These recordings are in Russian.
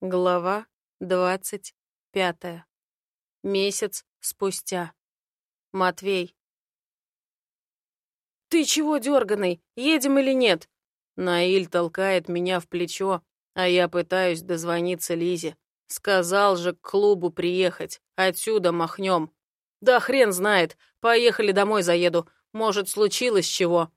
Глава двадцать пятая. Месяц спустя. Матвей. «Ты чего дерганый? Едем или нет?» Наиль толкает меня в плечо, а я пытаюсь дозвониться Лизе. Сказал же к клубу приехать, отсюда махнем. Да хрен знает, поехали домой заеду, может, случилось чего.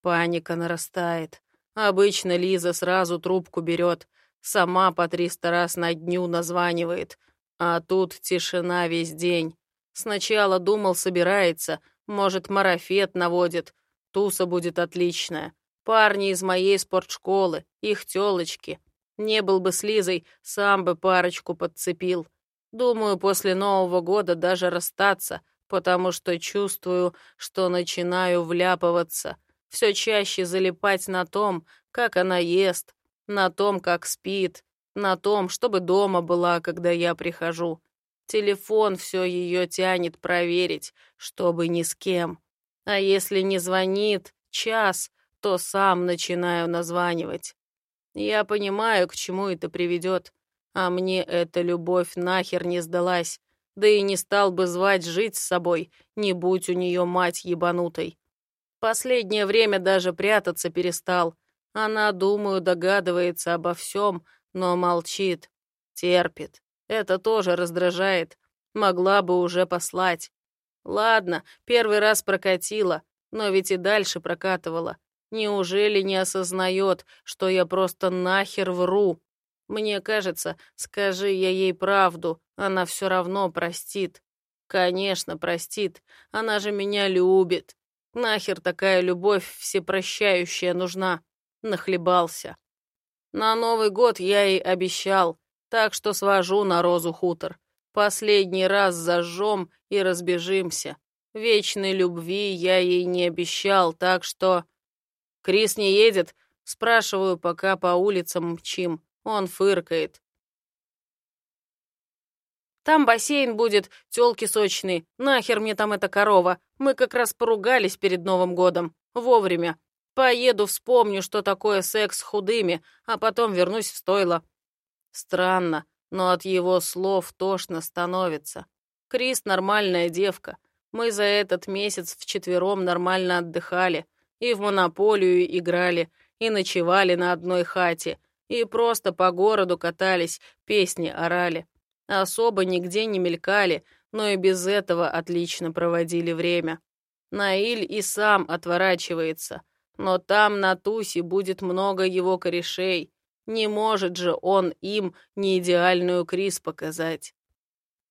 Паника нарастает. Обычно Лиза сразу трубку берет, Сама по триста раз на дню названивает. А тут тишина весь день. Сначала думал, собирается. Может, марафет наводит. Туса будет отличная. Парни из моей спортшколы, их тёлочки. Не был бы с Лизой, сам бы парочку подцепил. Думаю, после Нового года даже расстаться, потому что чувствую, что начинаю вляпываться. Все чаще залипать на том, как она ест, на том, как спит, на том, чтобы дома была, когда я прихожу. Телефон все ее тянет проверить, чтобы ни с кем. А если не звонит час, то сам начинаю названивать. Я понимаю, к чему это приведет, а мне эта любовь нахер не сдалась, да и не стал бы звать жить с собой, не будь у нее мать ебанутой. Последнее время даже прятаться перестал, она, думаю, догадывается обо всем, но молчит, терпит. Это тоже раздражает. Могла бы уже послать. Ладно, первый раз прокатила, но ведь и дальше прокатывала. Неужели не осознает, что я просто нахер вру? Мне кажется, скажи я ей правду, она все равно простит. Конечно, простит. Она же меня любит. Нахер такая любовь всепрощающая нужна нахлебался. На Новый год я ей обещал, так что свожу на Розу хутор. Последний раз зажжем и разбежимся. Вечной любви я ей не обещал, так что... Крис не едет? Спрашиваю, пока по улицам мчим. Он фыркает. Там бассейн будет, тёлки сочные. Нахер мне там эта корова? Мы как раз поругались перед Новым годом. Вовремя. Поеду, вспомню, что такое секс с худыми, а потом вернусь в стойло. Странно, но от его слов тошно становится. Крис нормальная девка. Мы за этот месяц вчетвером нормально отдыхали, и в монополию играли, и ночевали на одной хате, и просто по городу катались, песни орали. Особо нигде не мелькали, но и без этого отлично проводили время. Наиль и сам отворачивается — но там на тусе будет много его корешей. Не может же он им не идеальную Крис показать.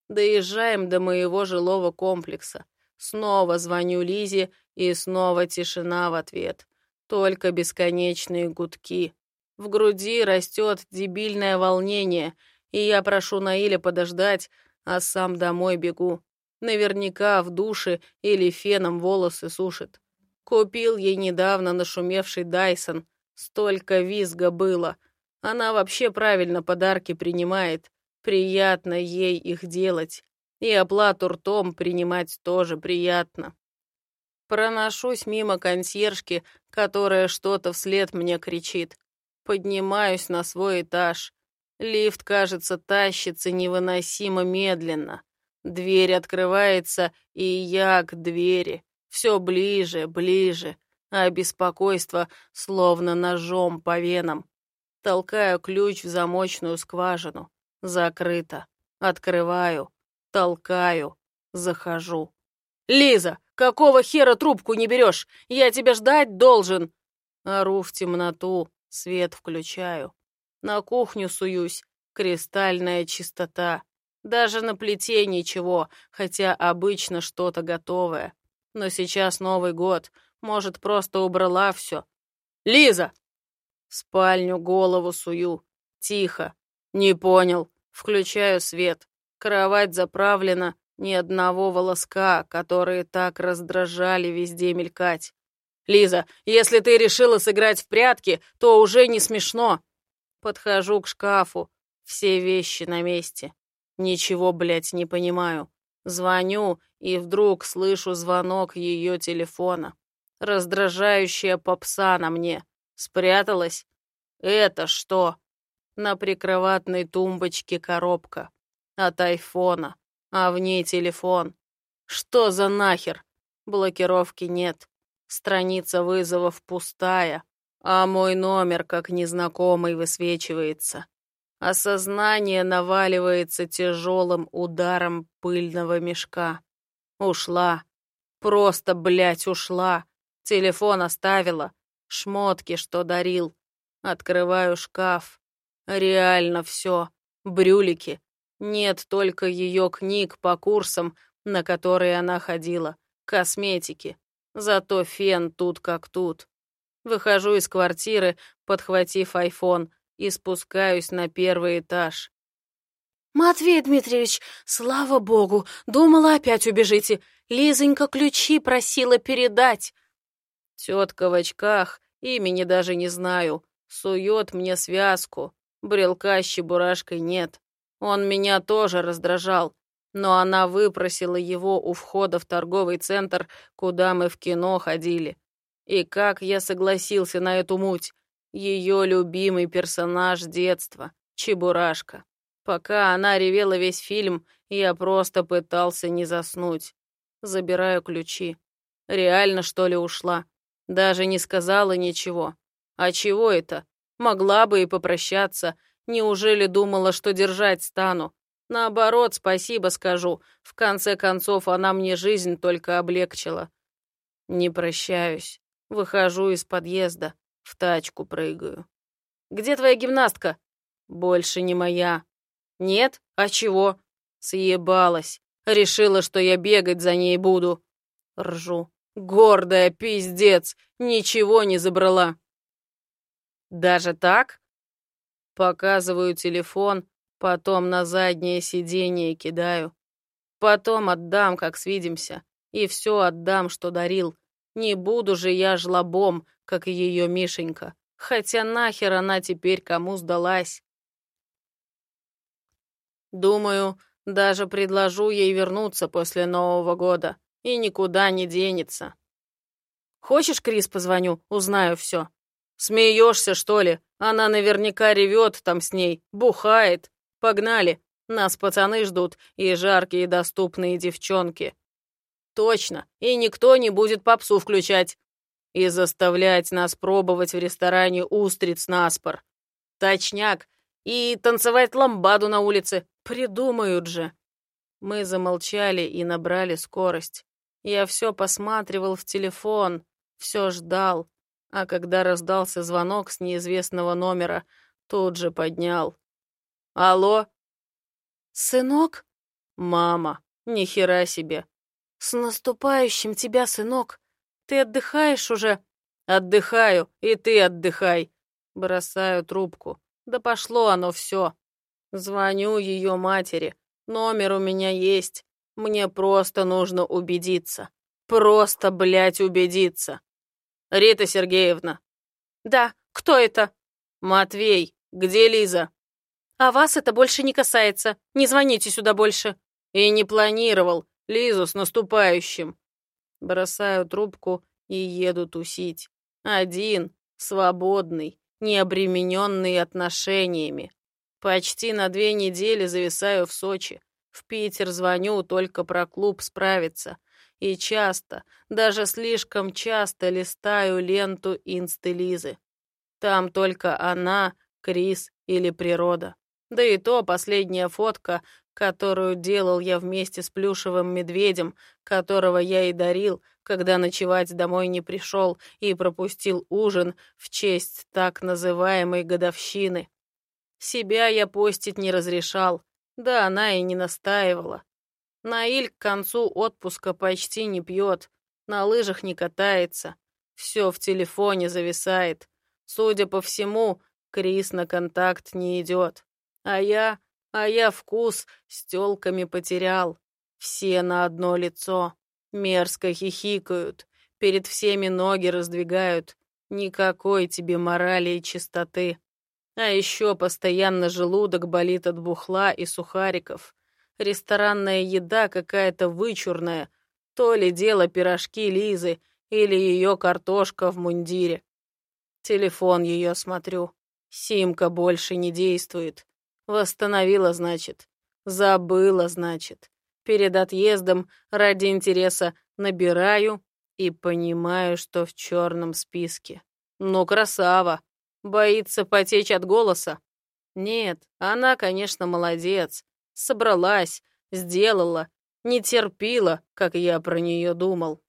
Доезжаем до моего жилого комплекса. Снова звоню Лизе, и снова тишина в ответ. Только бесконечные гудки. В груди растет дебильное волнение, и я прошу Наиля подождать, а сам домой бегу. Наверняка в душе или феном волосы сушит. Купил ей недавно нашумевший Дайсон. Столько визга было. Она вообще правильно подарки принимает. Приятно ей их делать. И оплату ртом принимать тоже приятно. Проношусь мимо консьержки, которая что-то вслед мне кричит. Поднимаюсь на свой этаж. Лифт, кажется, тащится невыносимо медленно. Дверь открывается, и я к двери. Все ближе, ближе, а беспокойство словно ножом по венам. Толкаю ключ в замочную скважину. Закрыто. Открываю. Толкаю. Захожу. «Лиза, какого хера трубку не берешь? Я тебя ждать должен!» Ору в темноту, свет включаю. На кухню суюсь, кристальная чистота. Даже на плите ничего, хотя обычно что-то готовое. Но сейчас Новый год. Может, просто убрала все. «Лиза!» В спальню голову сую. Тихо. Не понял. Включаю свет. Кровать заправлена. Ни одного волоска, которые так раздражали везде мелькать. «Лиза, если ты решила сыграть в прятки, то уже не смешно». Подхожу к шкафу. Все вещи на месте. Ничего, блядь, не понимаю. Звоню, и вдруг слышу звонок ее телефона. Раздражающая попса на мне. Спряталась? Это что? На прикроватной тумбочке коробка. От айфона. А в ней телефон. Что за нахер? Блокировки нет. Страница вызовов пустая. А мой номер, как незнакомый, высвечивается. Осознание наваливается тяжелым ударом пыльного мешка. Ушла. Просто, блядь, ушла. Телефон оставила. Шмотки, что дарил. Открываю шкаф. Реально все. Брюлики. Нет только ее книг по курсам, на которые она ходила. Косметики. Зато фен тут как тут. Выхожу из квартиры, подхватив айфон, и спускаюсь на первый этаж. «Матвей Дмитриевич, слава богу, думала, опять убежите. Лизонька ключи просила передать». Тетка в очках, имени даже не знаю, сует мне связку. Брелка с чебурашкой нет. Он меня тоже раздражал, но она выпросила его у входа в торговый центр, куда мы в кино ходили. И как я согласился на эту муть? Ее любимый персонаж детства — Чебурашка. Пока она ревела весь фильм, я просто пытался не заснуть. Забираю ключи. Реально, что ли, ушла? Даже не сказала ничего. А чего это? Могла бы и попрощаться. Неужели думала, что держать стану? Наоборот, спасибо скажу. В конце концов, она мне жизнь только облегчила. Не прощаюсь. Выхожу из подъезда, в тачку прыгаю. «Где твоя гимнастка?» «Больше не моя». «Нет? А чего?» «Съебалась. Решила, что я бегать за ней буду». Ржу. «Гордая пиздец. Ничего не забрала». «Даже так?» Показываю телефон, потом на заднее сиденье кидаю. Потом отдам, как свидимся, и все отдам, что дарил. Не буду же я жлобом, как и ее Мишенька. Хотя нахер она теперь кому сдалась? Думаю, даже предложу ей вернуться после Нового года. И никуда не денется. Хочешь, Крис, позвоню, узнаю все. Смеешься, что ли? Она наверняка ревет там с ней, бухает. Погнали. Нас пацаны ждут и жаркие доступные девчонки. Точно, и никто не будет попсу включать. И заставлять нас пробовать в ресторане устриц на спор. Точняк. И танцевать ламбаду на улице. Придумают же. Мы замолчали и набрали скорость. Я все посматривал в телефон, все ждал. А когда раздался звонок с неизвестного номера, тут же поднял. «Алло?» «Сынок?» «Мама, ни хера себе. «С наступающим тебя, сынок! Ты отдыхаешь уже?» «Отдыхаю, и ты отдыхай!» Бросаю трубку. Да пошло оно все. Звоню ее матери. Номер у меня есть. Мне просто нужно убедиться. Просто, блядь, убедиться. Рита Сергеевна. Да, кто это? Матвей. Где Лиза? А вас это больше не касается. Не звоните сюда больше. И не планировал. Лизу с наступающим. Бросаю трубку и еду тусить. Один, свободный, не обремененный отношениями. Почти на две недели зависаю в Сочи. В Питер звоню только про клуб справиться. И часто, даже слишком часто листаю ленту инсты Лизы. Там только она, Крис или природа. Да и то последняя фотка которую делал я вместе с плюшевым медведем, которого я и дарил, когда ночевать домой не пришел и пропустил ужин в честь так называемой годовщины. Себя я постить не разрешал, да она и не настаивала. Наиль к концу отпуска почти не пьет, на лыжах не катается, все в телефоне зависает. Судя по всему, Крис на контакт не идет. А я а я вкус с тёлками потерял. Все на одно лицо. Мерзко хихикают. Перед всеми ноги раздвигают. Никакой тебе морали и чистоты. А еще постоянно желудок болит от бухла и сухариков. Ресторанная еда какая-то вычурная. То ли дело пирожки Лизы или ее картошка в мундире. Телефон ее смотрю. Симка больше не действует. Восстановила, значит. Забыла, значит. Перед отъездом ради интереса набираю и понимаю, что в черном списке. Ну, красава. Боится потечь от голоса? Нет, она, конечно, молодец. Собралась, сделала, не терпила, как я про нее думал.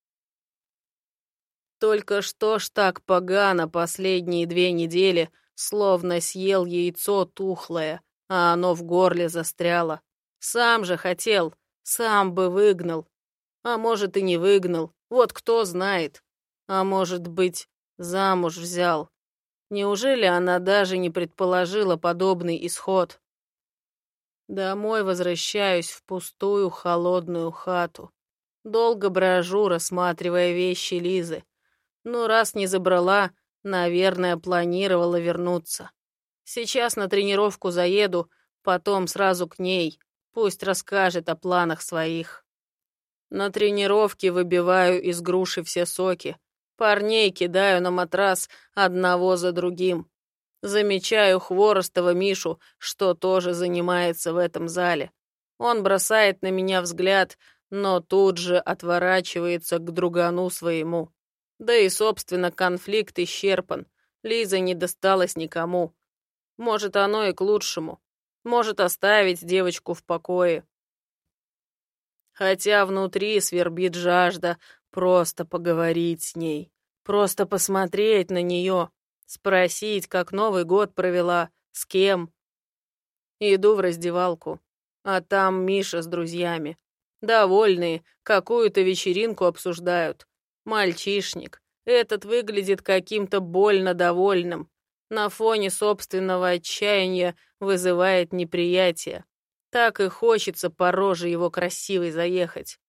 Только что ж так погано последние две недели, словно съел яйцо тухлое, а оно в горле застряло. Сам же хотел, сам бы выгнал. А может, и не выгнал, вот кто знает. А может быть, замуж взял. Неужели она даже не предположила подобный исход? Домой возвращаюсь в пустую холодную хату. Долго брожу, рассматривая вещи Лизы. Но раз не забрала, наверное, планировала вернуться. Сейчас на тренировку заеду, потом сразу к ней. Пусть расскажет о планах своих. На тренировке выбиваю из груши все соки. Парней кидаю на матрас одного за другим. Замечаю Хворостова Мишу, что тоже занимается в этом зале. Он бросает на меня взгляд, но тут же отворачивается к другану своему. Да и, собственно, конфликт исчерпан. Лиза не досталась никому. Может, оно и к лучшему. Может, оставить девочку в покое. Хотя внутри свербит жажда просто поговорить с ней, просто посмотреть на нее, спросить, как Новый год провела, с кем. Иду в раздевалку, а там Миша с друзьями. Довольные, какую-то вечеринку обсуждают. Мальчишник. Этот выглядит каким-то больно довольным. На фоне собственного отчаяния вызывает неприятие. Так и хочется по роже его красивой заехать.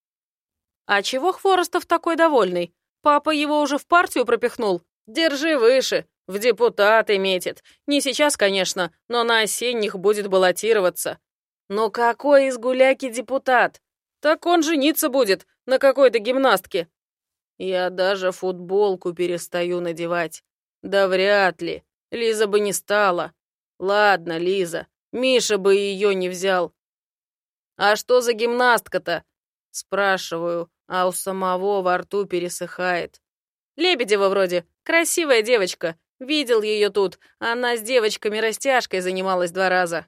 «А чего Хворостов такой довольный? Папа его уже в партию пропихнул? Держи выше, в депутаты метит. Не сейчас, конечно, но на осенних будет баллотироваться». «Ну какой из гуляки депутат? Так он жениться будет на какой-то гимнастке. Я даже футболку перестаю надевать. Да вряд ли. Лиза бы не стала. Ладно, Лиза, Миша бы ее не взял. А что за гимнастка-то? Спрашиваю, а у самого во рту пересыхает. Лебедева вроде, красивая девочка. Видел ее тут. Она с девочками-растяжкой занималась два раза.